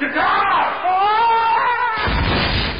to go.